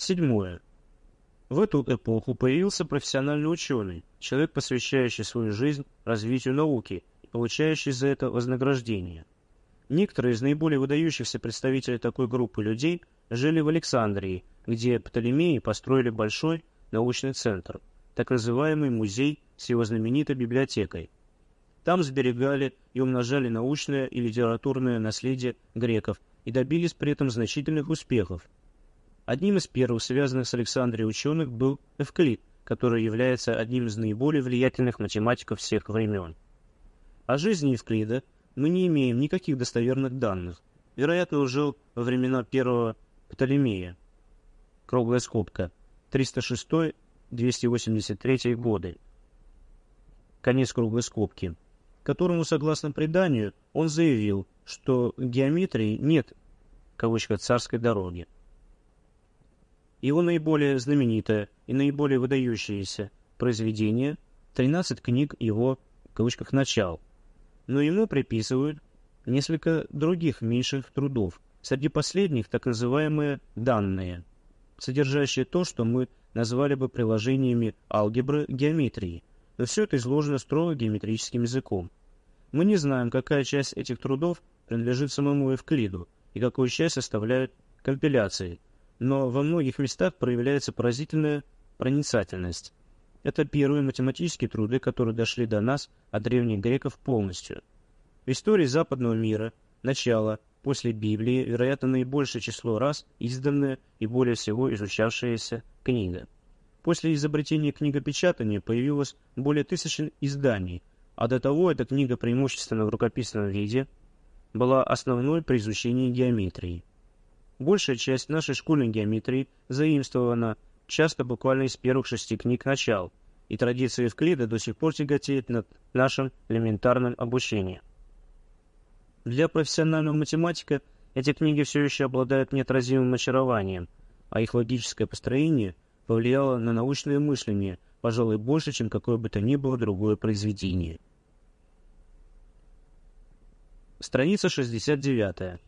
Седьмое. В эту эпоху появился профессиональный ученый, человек, посвящающий свою жизнь развитию науки и получающий за это вознаграждение. Некоторые из наиболее выдающихся представителей такой группы людей жили в Александрии, где Птолемеи построили большой научный центр, так называемый музей с его знаменитой библиотекой. Там сберегали и умножали научное и литературное наследие греков и добились при этом значительных успехов. Одним из первых связанных с Александрией ученых был Эвклид, который является одним из наиболее влиятельных математиков всех времен. О жизни Евклида мы не имеем никаких достоверных данных. Вероятно, он жил во времена первого Птолемея. Круглая скобка. 306-283 годы. Конец круглой скобки которому, согласно преданию, он заявил, что геометрии нет, кавычка, царской дороги. Его наиболее знаменитое и наиболее выдающееся произведение – 13 книг его, в кавычках, начал. Но ему приписывают несколько других меньших трудов. Среди последних так называемые «данные», содержащие то, что мы назвали бы приложениями алгебры геометрии, но все это изложено строго геометрическим языком. Мы не знаем, какая часть этих трудов принадлежит самому Эвклиду и какую часть составляют компиляции, но во многих местах проявляется поразительная проницательность. Это первые математические труды, которые дошли до нас от древних греков полностью. В истории западного мира начало после Библии, вероятно, наибольшее число раз изданная и более всего изучавшаяся книга. После изобретения книгопечатания появилось более тысячи изданий, а до того эта книга преимущественно в рукописном виде была основной при изучении геометрии. Большая часть нашей школьной геометрии заимствована часто буквально из первых шести книг начал, и традиция Евклида до сих пор тяготеет над нашим элементарным обучением. Для профессионального математика эти книги все еще обладают неотразимым очарованием, а их логическое построение повлияло на научное мышление, пожалуй, больше, чем какое бы то ни было другое произведение. Страница 69.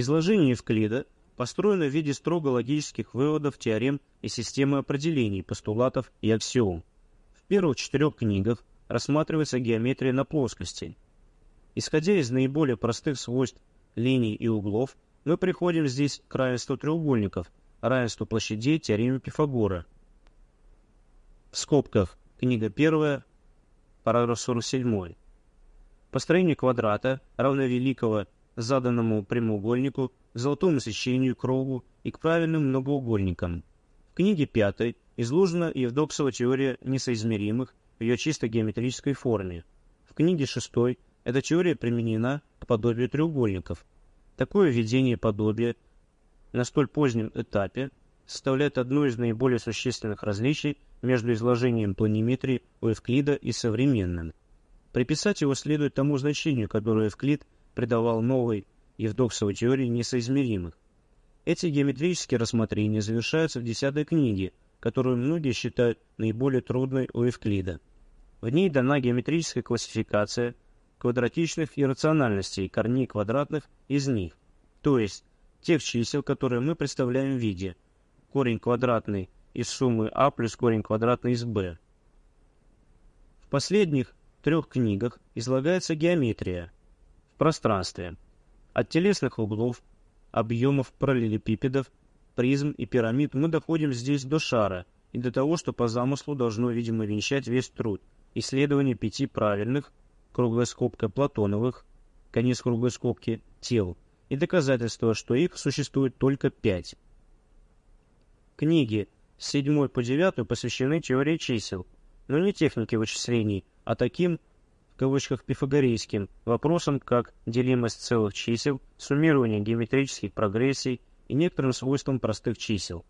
Изложение Евклида построено в виде строго логических выводов, теорем и системы определений, постулатов и аксиом. В первых четырех книгах рассматривается геометрия на плоскости. Исходя из наиболее простых свойств линий и углов, мы приходим здесь к равенству треугольников, равенству площадей, теореме Пифагора. В скобках книга первая, параграф 47. Построение квадрата равновеликого заданному прямоугольнику, золотому сечению, кругу и к правильным многоугольникам. В книге пятой изложена Евдоксова теория несоизмеримых в ее чисто геометрической форме. В книге шестой эта теория применена к подобию треугольников. Такое введение подобия на столь позднем этапе составляет одно из наиболее существенных различий между изложением планиметрии у Эвклида и современным. Приписать его следует тому значению, которое Эвклид придавал новой Евдоксовой теории несоизмеримых. Эти геометрические рассмотрения завершаются в десятой книге, которую многие считают наиболее трудной у Эвклида. В ней дана геометрическая классификация квадратичных иррациональностей корней квадратных из них, то есть тех чисел, которые мы представляем в виде корень квадратный из суммы а плюс корень квадратный из b. В последних трех книгах излагается геометрия пространстве от телесных углов, объемов параллелепипедов, призм и пирамид мы доходим здесь до шара и до того, что по замыслу должно, видимо, венчать весь труд исследование пяти правильных, круглая скобка Платоновых, конец круглой скобки, тел, и доказательство, что их существует только пять. Книги с 7 по 9 посвящены теории чисел, но не технике вычислений, а таким, в кавычках, пифагорейским вопросам, как делимость целых чисел, суммирование геометрических прогрессий и некоторым свойствам простых чисел.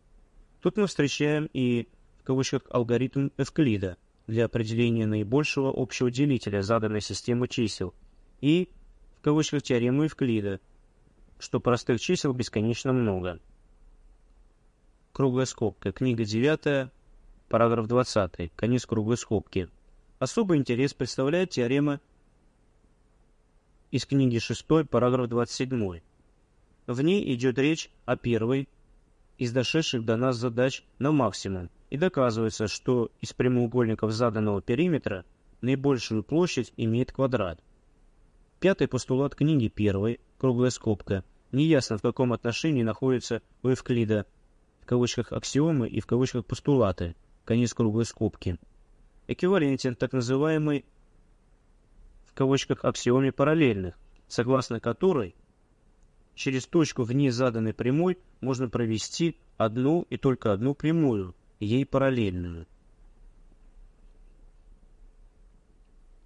Тут мы встречаем и, в кавычках, алгоритм Эвклида для определения наибольшего общего делителя заданной системы чисел и, в кавычках, теорему Эвклида, что простых чисел бесконечно много круглая скобка, книга 9, параграф 20, конец круглой скобки. Особый интерес представляет теорема из книги 6, параграф 27. В ней идет речь о первой из дошедших до нас задач на максимум, и доказывается, что из прямоугольников заданного периметра наибольшую площадь имеет квадрат. Пятый постулат книги первой, круглая скобка, неясно в каком отношении находится у Эвклида, в кавычках аксиомы и в кавычках постулаты, конец круглой скобки. Эквивалентен так называемой в кавычках аксиоме параллельных, согласно которой через точку вне заданной прямой можно провести одну и только одну прямую, ей параллельную.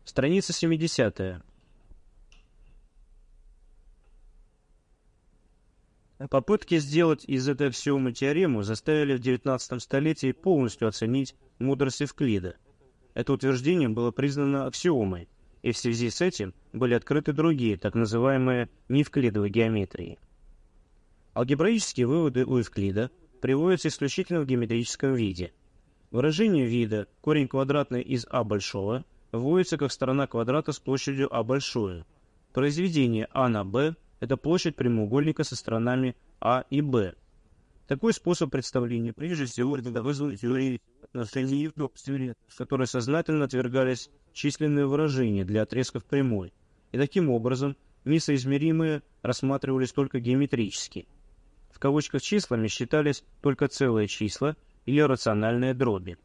Страница 70. Попытки сделать из этой аксиомы теорему заставили в XIX столетии полностью оценить мудрость Евклида. Это утверждение было признано аксиомой, и в связи с этим были открыты другие, так называемые неевклидовые геометрии. Алгебраические выводы у Евклида приводятся исключительно в геометрическом виде. Выражение вида корень квадратный из а большого вводится как сторона квадрата с площадью а большую. Произведение а на b – это площадь прямоугольника со сторонами а и b. Такой способ представления прежде всего вызван теорией отношений Евдокса, в которой сознательно отвергались численные выражения для отрезков прямой, и таким образом несоизмеримые рассматривались только геометрически – в кавычках числами считались только целые числа или рациональные дроби.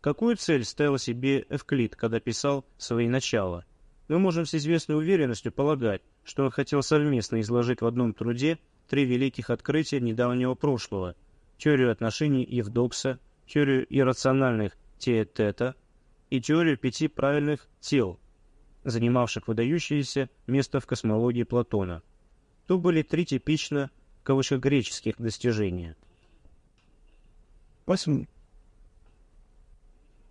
Какую цель ставил себе Эвклид, когда писал свои начала? Мы можем с известной уверенностью полагать, что он хотел совместно изложить в одном труде три великих открытия недавнего прошлого – теорию отношений Евдокса, теорию иррациональных теетета и теорию пяти правильных тел, занимавших выдающееся место в космологии Платона – то были три типично, в кавычках, греческих достижения. Восьмое.